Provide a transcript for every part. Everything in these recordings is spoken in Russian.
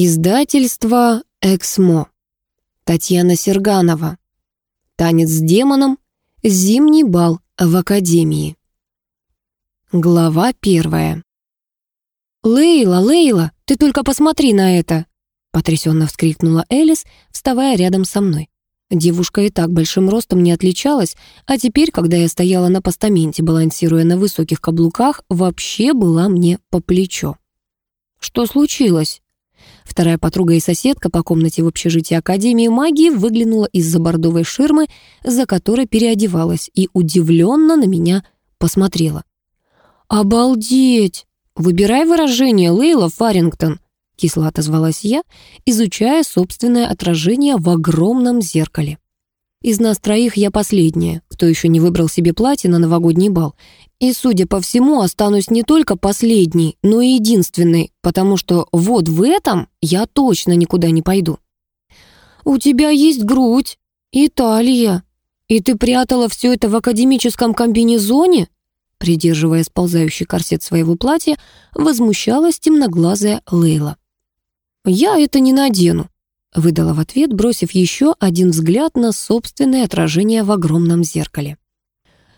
Издательство «Эксмо». Татьяна Серганова. Танец с демоном. Зимний бал в Академии. Глава первая. «Лейла, Лейла, ты только посмотри на это!» потрясенно вскрикнула Элис, вставая рядом со мной. Девушка и так большим ростом не отличалась, а теперь, когда я стояла на постаменте, балансируя на высоких каблуках, вообще была мне по плечо. «Что случилось?» Вторая подруга и соседка по комнате в общежитии Академии магии выглянула из-за бордовой ширмы, за которой переодевалась, и удивленно на меня посмотрела. «Обалдеть! Выбирай выражение, Лейла Фарингтон!» кисло отозвалась я, изучая собственное отражение в огромном зеркале. Из нас троих я последняя, кто еще не выбрал себе платье на новогодний бал. И, судя по всему, останусь не только последней, но и единственной, потому что вот в этом я точно никуда не пойду. «У тебя есть грудь и талия, и ты прятала все это в академическом комбинезоне?» Придерживая сползающий корсет своего платья, возмущалась темноглазая Лейла. «Я это не надену», — выдала в ответ, бросив еще один взгляд на собственное отражение в огромном зеркале.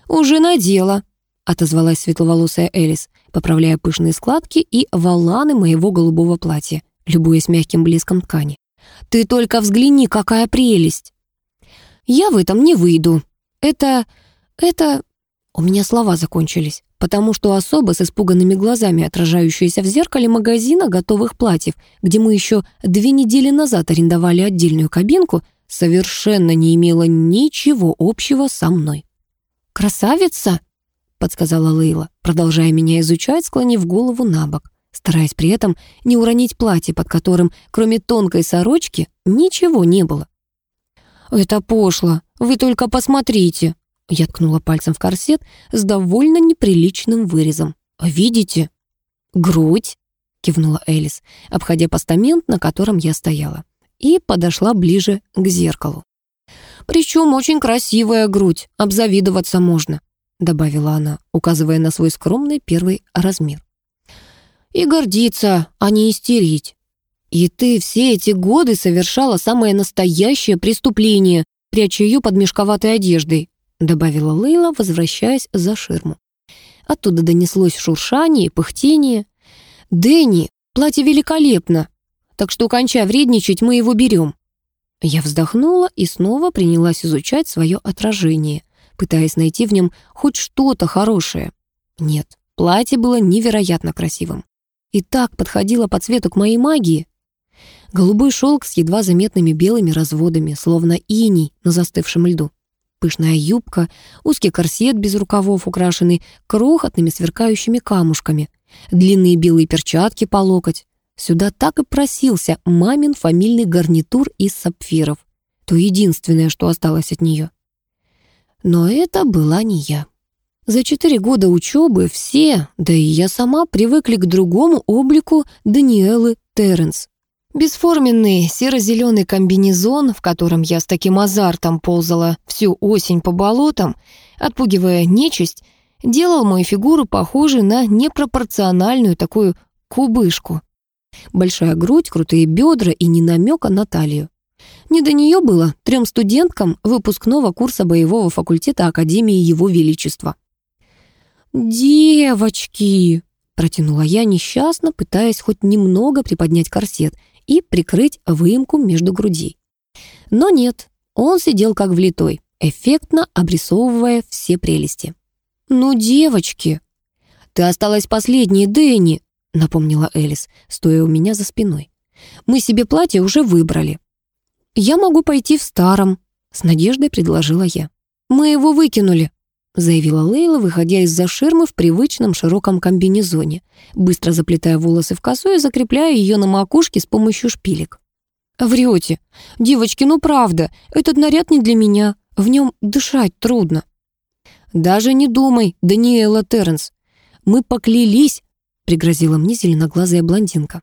«Уже надела», — отозвалась светловолосая Элис, поправляя пышные складки и валаны моего голубого платья, любуясь мягким блеском ткани. «Ты только взгляни, какая прелесть!» «Я в этом не выйду. Это... это...» У меня слова закончились потому что особо с испуганными глазами, отражающаяся в зеркале магазина готовых платьев, где мы еще две недели назад арендовали отдельную кабинку, совершенно не имела ничего общего со мной. «Красавица!» — подсказала Лейла, продолжая меня изучать, склонив голову на бок, стараясь при этом не уронить платье, под которым, кроме тонкой сорочки, ничего не было. «Это пошло! Вы только посмотрите!» Я ткнула пальцем в корсет с довольно неприличным вырезом. «Видите?» «Грудь», — кивнула Элис, обходя постамент, на котором я стояла, и подошла ближе к зеркалу. «Причем очень красивая грудь, обзавидоваться можно», — добавила она, указывая на свой скромный первый размер. «И гордиться, а не истерить. И ты все эти годы совершала самое настоящее преступление, пряча ее под мешковатой одеждой добавила Лейла, возвращаясь за ширму. Оттуда донеслось шуршание и пыхтение. «Дэнни, платье великолепно, так что, кончай вредничать, мы его берем». Я вздохнула и снова принялась изучать свое отражение, пытаясь найти в нем хоть что-то хорошее. Нет, платье было невероятно красивым. И так подходило по цвету к моей магии. Голубой шелк с едва заметными белыми разводами, словно иней на застывшем льду пышная юбка, узкий корсет без рукавов, украшенный крохотными сверкающими камушками, длинные белые перчатки по локоть. Сюда так и просился мамин фамильный гарнитур из сапфиров. То единственное, что осталось от нее. Но это была не я. За четыре года учебы все, да и я сама, привыкли к другому облику Даниэлы Терренс. Бесформенный серо-зеленый комбинезон, в котором я с таким азартом ползала всю осень по болотам, отпугивая нечисть, делал мою фигуру похожей на непропорциональную такую кубышку. Большая грудь, крутые бедра и не намека на талию. Не до нее было трем студенткам выпускного курса боевого факультета Академии Его Величества. «Девочки!» — протянула я несчастно, пытаясь хоть немного приподнять корсет — и прикрыть выемку между грудей. Но нет, он сидел как влитой, эффектно обрисовывая все прелести. «Ну, девочки!» «Ты осталась последней, Дэнни!» — напомнила Элис, стоя у меня за спиной. «Мы себе платье уже выбрали». «Я могу пойти в старом», — с надеждой предложила я. «Мы его выкинули», заявила Лейла, выходя из-за ширмы в привычном широком комбинезоне, быстро заплетая волосы в косу и закрепляя ее на макушке с помощью шпилек. «Врете. Девочки, ну правда, этот наряд не для меня. В нем дышать трудно». «Даже не думай, Даниэла Терренс. Мы поклялись», — пригрозила мне зеленоглазая блондинка.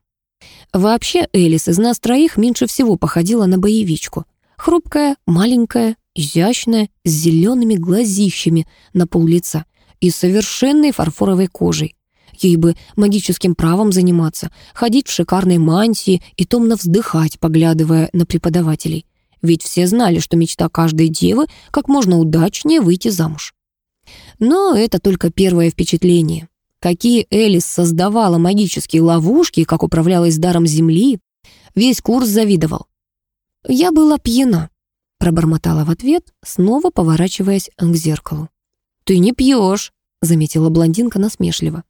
Вообще, Элис из нас троих меньше всего походила на боевичку. Хрупкая, маленькая, изящная, с зелеными глазищами на пол лица и совершенной фарфоровой кожей. Ей бы магическим правом заниматься, ходить в шикарной мантии и томно вздыхать, поглядывая на преподавателей. Ведь все знали, что мечта каждой девы как можно удачнее выйти замуж. Но это только первое впечатление. Какие Элис создавала магические ловушки и как управлялась даром земли, весь курс завидовал. «Я была пьяна», — пробормотала в ответ, снова поворачиваясь к зеркалу. «Ты не пьешь», — заметила блондинка насмешливо.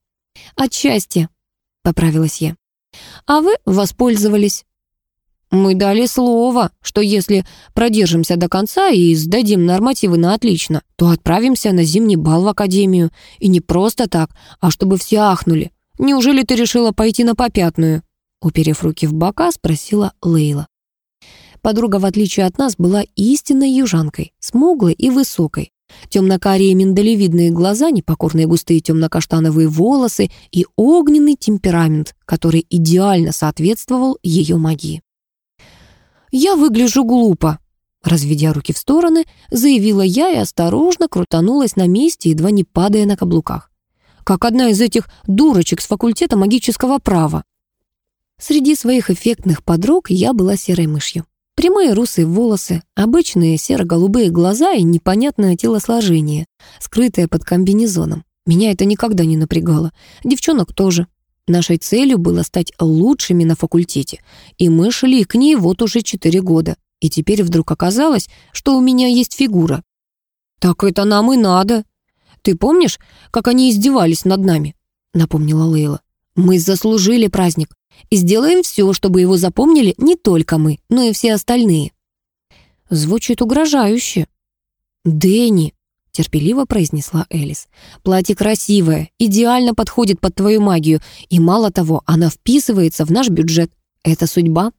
«Отчасти», — поправилась я. «А вы воспользовались». «Мы дали слово, что если продержимся до конца и сдадим нормативы на отлично, то отправимся на зимний бал в академию. И не просто так, а чтобы все ахнули. Неужели ты решила пойти на попятную?» Уперев руки в бока, спросила Лейла. Подруга, в отличие от нас, была истинной южанкой, смуглой и высокой. Темно-карие миндалевидные глаза, непокорные густые темно-каштановые волосы и огненный темперамент, который идеально соответствовал ее магии. «Я выгляжу глупо», — разведя руки в стороны, заявила я и осторожно крутанулась на месте, едва не падая на каблуках. Как одна из этих дурочек с факультета магического права. Среди своих эффектных подруг я была серой мышью. Прямые русые волосы, обычные серо-голубые глаза и непонятное телосложение, скрытое под комбинезоном. Меня это никогда не напрягало. Девчонок тоже. Нашей целью было стать лучшими на факультете, и мы шли к ней вот уже четыре года. И теперь вдруг оказалось, что у меня есть фигура. «Так это нам и надо. Ты помнишь, как они издевались над нами?» — напомнила Лейла. «Мы заслужили праздник и сделаем все, чтобы его запомнили не только мы, но и все остальные». Звучит угрожающе. «Дэнни», — терпеливо произнесла Элис, «платье красивое, идеально подходит под твою магию, и мало того, она вписывается в наш бюджет. Это судьба».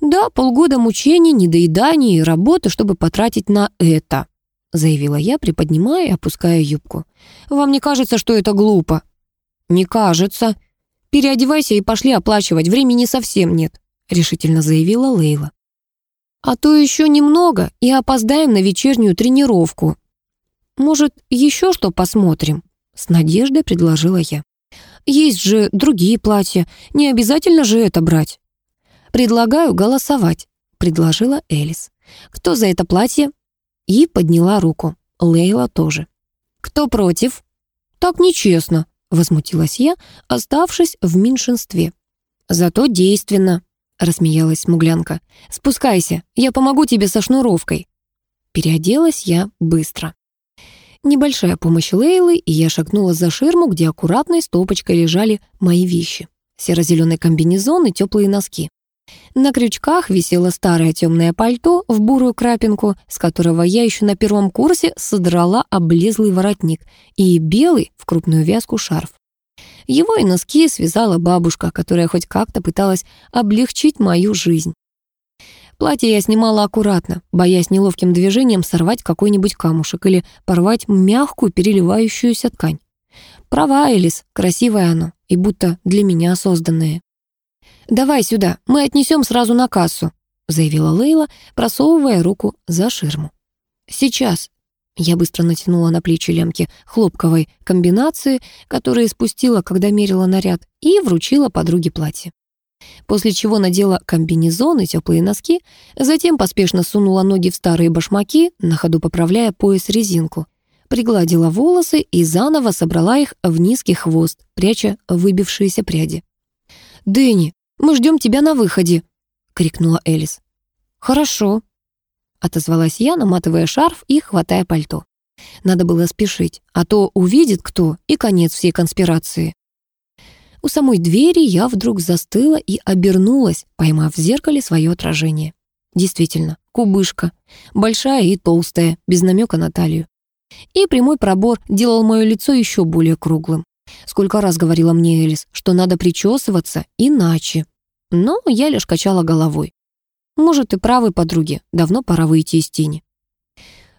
«Да, полгода мучений, недоеданий и работы, чтобы потратить на это», заявила я, приподнимая и опуская юбку. «Вам не кажется, что это глупо?» «Не кажется», «Переодевайся и пошли оплачивать, времени совсем нет», — решительно заявила Лейла. «А то еще немного и опоздаем на вечернюю тренировку». «Может, еще что посмотрим?» — с надеждой предложила я. «Есть же другие платья, не обязательно же это брать». «Предлагаю голосовать», — предложила Элис. «Кто за это платье?» И подняла руку. Лейла тоже. «Кто против?» «Так нечестно», Возмутилась я, оставшись в меньшинстве. «Зато действенно», — рассмеялась смуглянка. «Спускайся, я помогу тебе со шнуровкой». Переоделась я быстро. Небольшая помощь Лейлы, и я шагнула за ширму, где аккуратной стопочкой лежали мои вещи. Серо-зеленый комбинезон и теплые носки. На крючках висело старое темное пальто в бурую крапинку, с которого я еще на первом курсе содрала облезлый воротник, и белый в крупную вязку шарф. Его и носки связала бабушка, которая хоть как-то пыталась облегчить мою жизнь. Платье я снимала аккуратно, боясь неловким движением сорвать какой-нибудь камушек или порвать мягкую переливающуюся ткань. Права, Элис, красивое оно, и будто для меня созданное. «Давай сюда, мы отнесем сразу на кассу», заявила Лейла, просовывая руку за ширму. «Сейчас». Я быстро натянула на плечи лямки хлопковой комбинации, которые спустила, когда мерила наряд, и вручила подруге платье. После чего надела комбинезон и теплые носки, затем поспешно сунула ноги в старые башмаки, на ходу поправляя пояс-резинку. Пригладила волосы и заново собрала их в низкий хвост, пряча выбившиеся пряди. «Дэнни, мы ждем тебя на выходе», — крикнула Элис. «Хорошо», — отозвалась я, наматывая шарф и хватая пальто. Надо было спешить, а то увидит кто, и конец всей конспирации. У самой двери я вдруг застыла и обернулась, поймав в зеркале свое отражение. Действительно, кубышка, большая и толстая, без намека на талию. И прямой пробор делал мое лицо еще более круглым. Сколько раз говорила мне Элис, что надо причесываться иначе. Но я лишь качала головой. Может, и правы подруги, давно пора выйти из тени.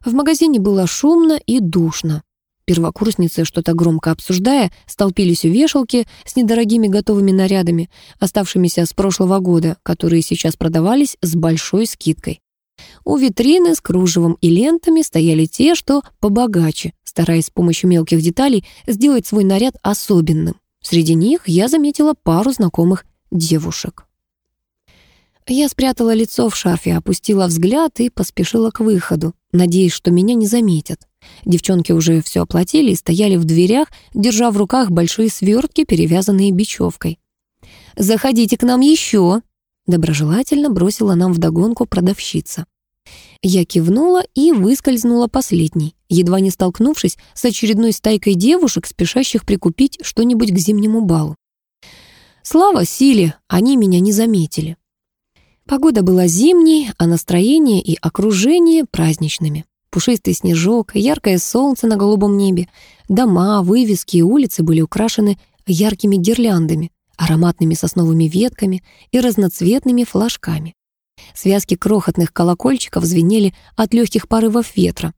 В магазине было шумно и душно. Первокурсницы, что-то громко обсуждая, столпились у вешалки с недорогими готовыми нарядами, оставшимися с прошлого года, которые сейчас продавались с большой скидкой. У витрины с кружевом и лентами стояли те, что побогаче, стараясь с помощью мелких деталей сделать свой наряд особенным. Среди них я заметила пару знакомых девушек. Я спрятала лицо в шарфе, опустила взгляд и поспешила к выходу, надеясь, что меня не заметят. Девчонки уже все оплатили и стояли в дверях, держа в руках большие свертки, перевязанные бечевкой. «Заходите к нам еще!» Доброжелательно бросила нам вдогонку продавщица. Я кивнула и выскользнула последней, едва не столкнувшись с очередной стайкой девушек, спешащих прикупить что-нибудь к зимнему балу. Слава силе, они меня не заметили. Погода была зимней, а настроение и окружение праздничными. Пушистый снежок, яркое солнце на голубом небе, дома, вывески и улицы были украшены яркими гирляндами, ароматными сосновыми ветками и разноцветными флажками. Связки крохотных колокольчиков звенели от легких порывов ветра.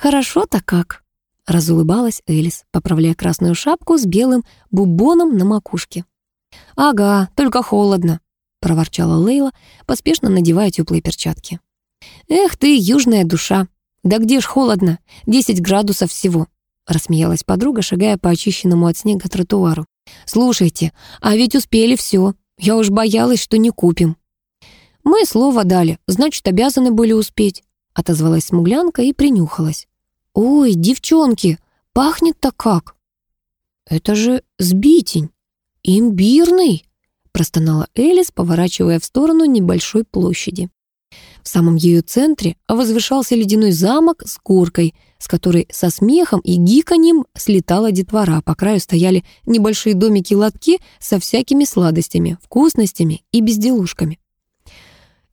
«Хорошо-то как!» — разулыбалась Элис, поправляя красную шапку с белым бубоном на макушке. «Ага, только холодно», — проворчала Лейла, поспешно надевая теплые перчатки. «Эх ты, южная душа! Да где ж холодно? Десять градусов всего!» — рассмеялась подруга, шагая по очищенному от снега тротуару. «Слушайте, а ведь успели все. Я уж боялась, что не купим». «Мы слово дали, значит, обязаны были успеть», — отозвалась смуглянка и принюхалась. «Ой, девчонки, пахнет-то как!» «Это же сбитень! Имбирный!» — простонала Элис, поворачивая в сторону небольшой площади. В самом ее центре возвышался ледяной замок с куркой, с которой со смехом и гиканьем слетала детвора. По краю стояли небольшие домики-лотки со всякими сладостями, вкусностями и безделушками.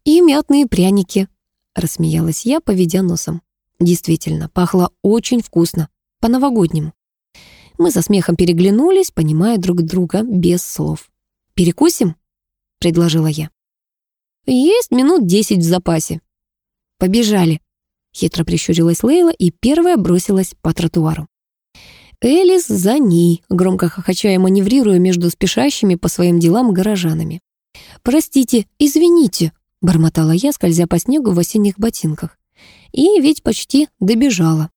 «И мятные пряники», — рассмеялась я, поведя носом. Действительно, пахло очень вкусно, по-новогоднему. Мы со смехом переглянулись, понимая друг друга без слов. «Перекусим?» — предложила я. Есть минут десять в запасе. Побежали. Хитро прищурилась Лейла и первая бросилась по тротуару. Элис за ней, громко хохоча и маневрируя между спешащими по своим делам горожанами. «Простите, извините», — бормотала я, скользя по снегу в осенних ботинках. И ведь почти добежала.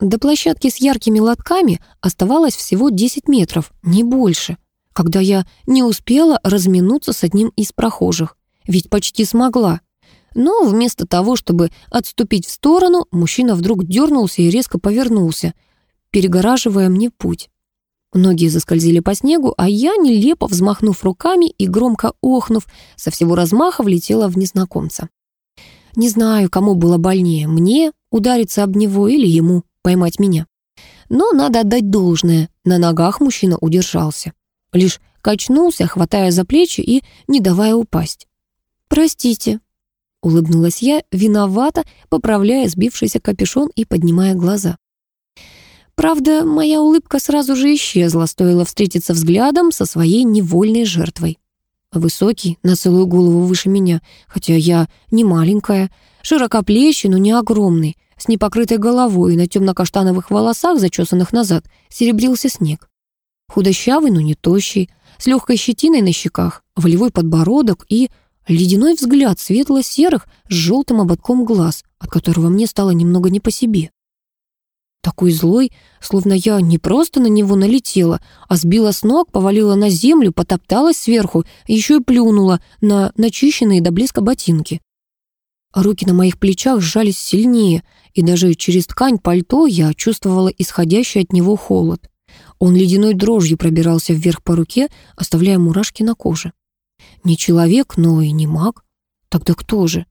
До площадки с яркими лотками оставалось всего 10 метров, не больше, когда я не успела разминуться с одним из прохожих. Ведь почти смогла. Но вместо того, чтобы отступить в сторону, мужчина вдруг дернулся и резко повернулся, перегораживая мне путь. Ноги заскользили по снегу, а я, нелепо взмахнув руками и громко охнув, со всего размаха влетела в незнакомца. Не знаю, кому было больнее, мне удариться об него или ему поймать меня. Но надо отдать должное, на ногах мужчина удержался. Лишь качнулся, хватая за плечи и не давая упасть. «Простите», — улыбнулась я, виновата, поправляя сбившийся капюшон и поднимая глаза. Правда, моя улыбка сразу же исчезла, стоило встретиться взглядом со своей невольной жертвой. Высокий, на целую голову выше меня, хотя я не маленькая, широкоплечий, но не огромный, с непокрытой головой и на темно-каштановых волосах, зачесанных назад, серебрился снег. Худощавый, но не тощий, с легкой щетиной на щеках, волевой подбородок и Ледяной взгляд светло-серых с желтым ободком глаз, от которого мне стало немного не по себе. Такой злой, словно я не просто на него налетела, а сбила с ног, повалила на землю, потопталась сверху, еще и плюнула на начищенные до блеска ботинки. Руки на моих плечах сжались сильнее, и даже через ткань пальто я чувствовала исходящий от него холод. Он ледяной дрожью пробирался вверх по руке, оставляя мурашки на коже. Не человек, но и не маг. Тогда кто же?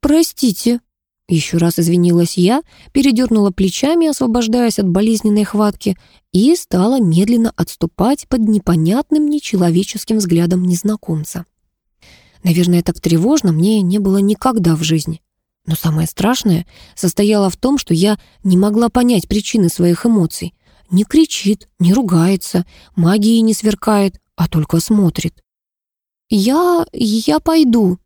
«Простите», — еще раз извинилась я, передернула плечами, освобождаясь от болезненной хватки, и стала медленно отступать под непонятным нечеловеческим взглядом незнакомца. Наверное, так тревожно мне не было никогда в жизни. Но самое страшное состояло в том, что я не могла понять причины своих эмоций. Не кричит, не ругается, магией не сверкает, а только смотрит. «Я... я пойду».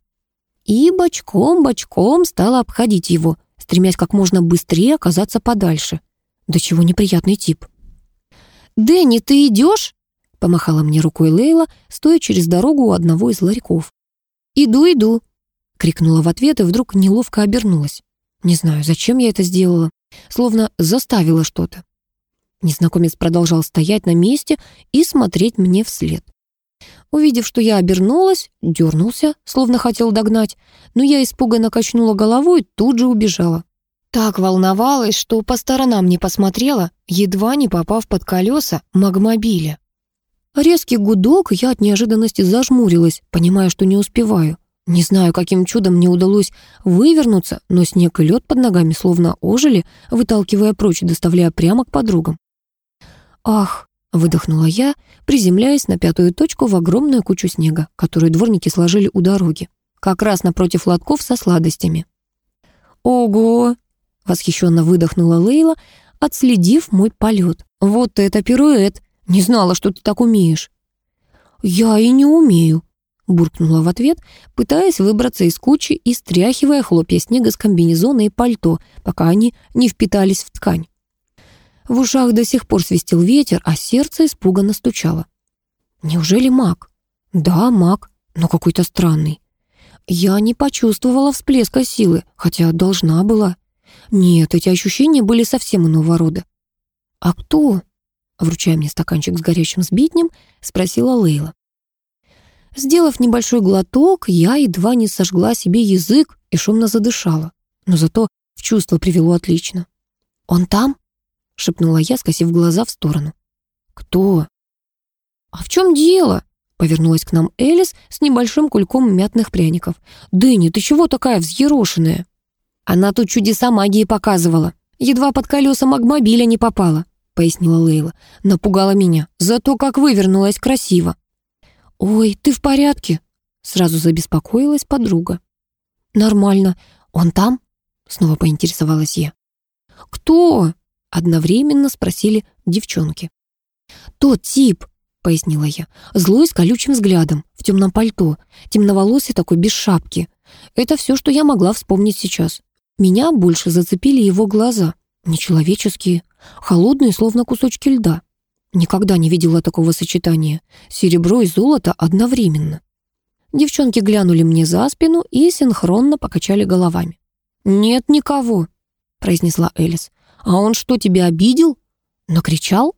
И бочком-бочком стала обходить его, стремясь как можно быстрее оказаться подальше. До чего неприятный тип. «Дэнни, ты идешь?» — помахала мне рукой Лейла, стоя через дорогу у одного из ларьков. «Иду, иду», — крикнула в ответ и вдруг неловко обернулась. Не знаю, зачем я это сделала. словно заставила что-то. Незнакомец продолжал стоять на месте и смотреть мне вслед. Увидев, что я обернулась, дернулся, словно хотел догнать, но я испуганно качнула головой и тут же убежала. Так волновалась, что по сторонам не посмотрела, едва не попав под колеса магмобиля. Резкий гудок, я от неожиданности зажмурилась, понимая, что не успеваю. Не знаю, каким чудом мне удалось вывернуться, но снег и лед под ногами словно ожили, выталкивая прочь, доставляя прямо к подругам. «Ах!» — выдохнула я, приземляясь на пятую точку в огромную кучу снега, которую дворники сложили у дороги, как раз напротив лотков со сладостями. «Ого!» — восхищенно выдохнула Лейла, отследив мой полет. «Вот это пируэт! Не знала, что ты так умеешь». «Я и не умею», буркнула в ответ, пытаясь выбраться из кучи и стряхивая хлопья снега с комбинезона и пальто, пока они не впитались в ткань. В ушах до сих пор свистел ветер, а сердце испуганно стучало. Неужели маг? Да, маг, но какой-то странный. Я не почувствовала всплеска силы, хотя должна была. Нет, эти ощущения были совсем иного рода. «А кто?» Вручая мне стаканчик с горячим сбитнем, спросила Лейла. Сделав небольшой глоток, я едва не сожгла себе язык и шумно задышала. Но зато в чувство привело отлично. «Он там?» — шепнула я, скосив глаза в сторону. «Кто?» «А в чем дело?» — повернулась к нам Элис с небольшим кульком мятных пряников. «Дэнни, ты чего такая взъерошенная?» «Она тут чудеса магии показывала. Едва под колеса магмобиля не попала», — пояснила Лейла. «Напугала меня. Зато как вывернулась красиво». «Ой, ты в порядке?» Сразу забеспокоилась подруга. «Нормально. Он там?» Снова поинтересовалась я. «Кто?» Одновременно спросили девчонки. «Тот тип», — пояснила я, злой с колючим взглядом, в темном пальто, темноволосый такой, без шапки. Это все, что я могла вспомнить сейчас. Меня больше зацепили его глаза, нечеловеческие, холодные, словно кусочки льда. Никогда не видела такого сочетания. Серебро и золото одновременно. Девчонки глянули мне за спину и синхронно покачали головами. «Нет никого», — произнесла Элис. «А он что, тебя обидел? Накричал?»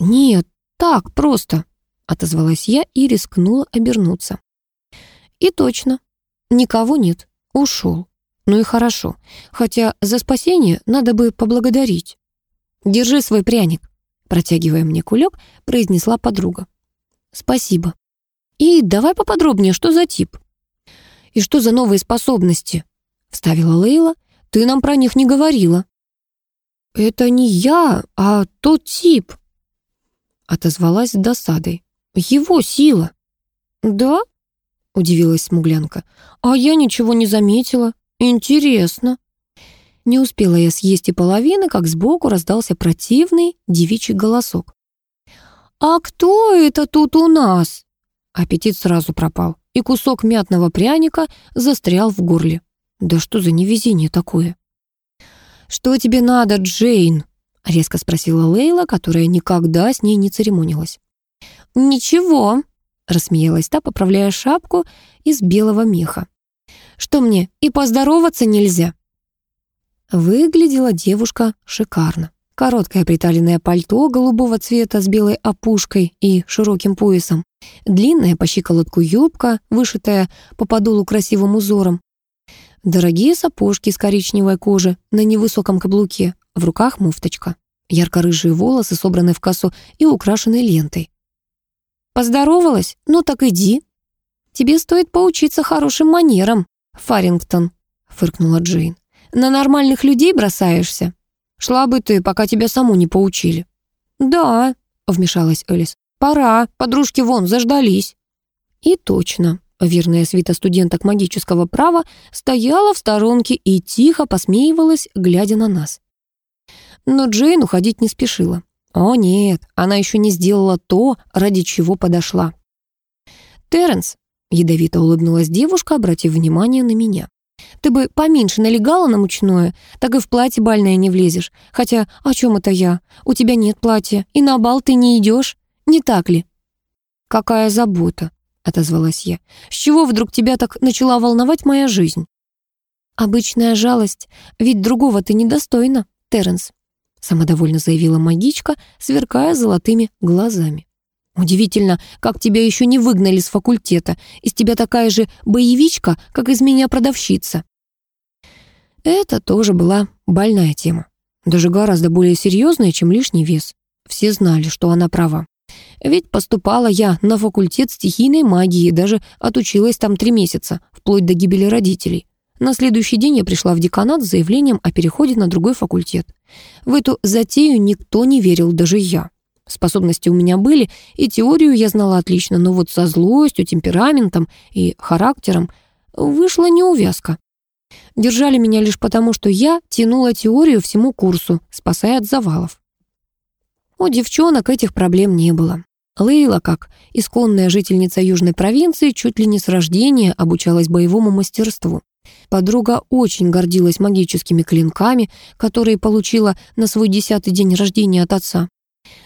«Нет, так, просто», — отозвалась я и рискнула обернуться. И точно, никого нет, ушел. Ну и хорошо, хотя за спасение надо бы поблагодарить. Держи свой пряник протягивая мне кулек, произнесла подруга. «Спасибо. И давай поподробнее, что за тип?» «И что за новые способности?» — вставила Лейла. «Ты нам про них не говорила». «Это не я, а тот тип», — отозвалась с досадой. «Его сила». «Да?» — удивилась смуглянка. «А я ничего не заметила. Интересно». Не успела я съесть и половины, как сбоку раздался противный девичий голосок. «А кто это тут у нас?» Аппетит сразу пропал, и кусок мятного пряника застрял в горле. «Да что за невезение такое?» «Что тебе надо, Джейн?» — резко спросила Лейла, которая никогда с ней не церемонилась. «Ничего», — рассмеялась та, поправляя шапку из белого меха. «Что мне, и поздороваться нельзя?» Выглядела девушка шикарно. Короткое приталенное пальто голубого цвета с белой опушкой и широким поясом, длинная по щиколотку юбка, вышитая по подолу красивым узором, дорогие сапожки из коричневой кожи на невысоком каблуке, в руках муфточка, ярко-рыжие волосы, собранные в косу и украшенные лентой. «Поздоровалась? Ну так иди. Тебе стоит поучиться хорошим манерам, Фарингтон», — фыркнула Джейн. На нормальных людей бросаешься? Шла бы ты, пока тебя саму не поучили». «Да», — вмешалась Элис. «Пора, подружки вон, заждались». И точно, верная свита студенток магического права стояла в сторонке и тихо посмеивалась, глядя на нас. Но Джейн уходить не спешила. О нет, она еще не сделала то, ради чего подошла. «Терренс», — ядовито улыбнулась девушка, обратив внимание на меня. Ты бы поменьше налегала на мучное, так и в платье бальное не влезешь. Хотя, о чем это я? У тебя нет платья, и на бал ты не идешь, не так ли?» «Какая забота», — отозвалась я. «С чего вдруг тебя так начала волновать моя жизнь?» «Обычная жалость, ведь другого ты недостойна, Терренс», самодовольно заявила магичка, сверкая золотыми глазами. «Удивительно, как тебя еще не выгнали с факультета. Из тебя такая же боевичка, как из меня продавщица». Это тоже была больная тема. Даже гораздо более серьезная, чем лишний вес. Все знали, что она права. Ведь поступала я на факультет стихийной магии, даже отучилась там три месяца, вплоть до гибели родителей. На следующий день я пришла в деканат с заявлением о переходе на другой факультет. В эту затею никто не верил, даже я. Способности у меня были, и теорию я знала отлично, но вот со злостью, темпераментом и характером вышла неувязка. Держали меня лишь потому, что я тянула теорию всему курсу, спасая от завалов. У девчонок этих проблем не было. Лейла, как исконная жительница южной провинции, чуть ли не с рождения обучалась боевому мастерству. Подруга очень гордилась магическими клинками, которые получила на свой десятый день рождения от отца.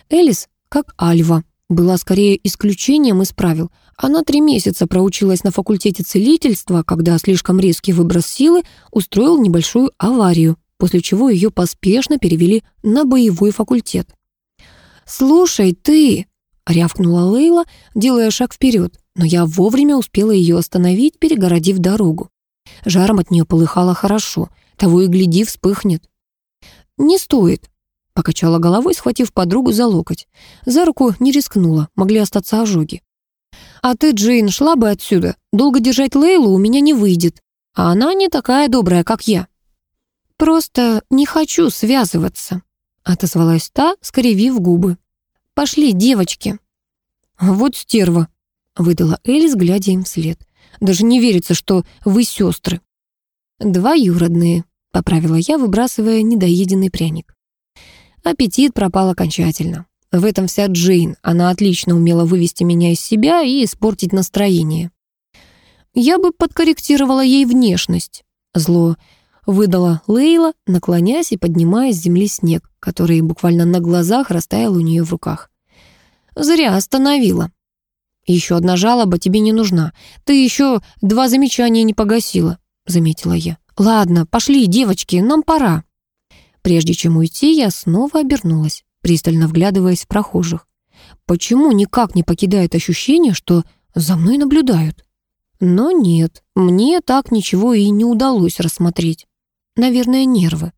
Элис, как Альва, была скорее исключением из правил. Она три месяца проучилась на факультете целительства, когда слишком резкий выброс силы устроил небольшую аварию, после чего ее поспешно перевели на боевой факультет. «Слушай, ты!» — рявкнула Лейла, делая шаг вперед, но я вовремя успела ее остановить, перегородив дорогу. Жаром от нее полыхало хорошо, того и гляди, вспыхнет. «Не стоит», — покачала головой, схватив подругу за локоть. За руку не рискнула, могли остаться ожоги. «А ты, Джейн, шла бы отсюда. Долго держать Лейлу у меня не выйдет. А она не такая добрая, как я». «Просто не хочу связываться», — отозвалась та, скривив губы. «Пошли, девочки». «Вот стерва», — выдала Элис, глядя им вслед. Даже не верится, что вы сестры». «Двоюродные», — поправила я, выбрасывая недоеденный пряник. Аппетит пропал окончательно. В этом вся Джейн. Она отлично умела вывести меня из себя и испортить настроение. Я бы подкорректировала ей внешность. Зло выдала Лейла, наклоняясь и поднимая с земли снег, который буквально на глазах растаял у нее в руках. Зря остановила. «Еще одна жалоба тебе не нужна. Ты еще два замечания не погасила», — заметила я. «Ладно, пошли, девочки, нам пора». Прежде чем уйти, я снова обернулась, пристально вглядываясь в прохожих. Почему никак не покидает ощущение, что за мной наблюдают? Но нет, мне так ничего и не удалось рассмотреть. Наверное, нервы.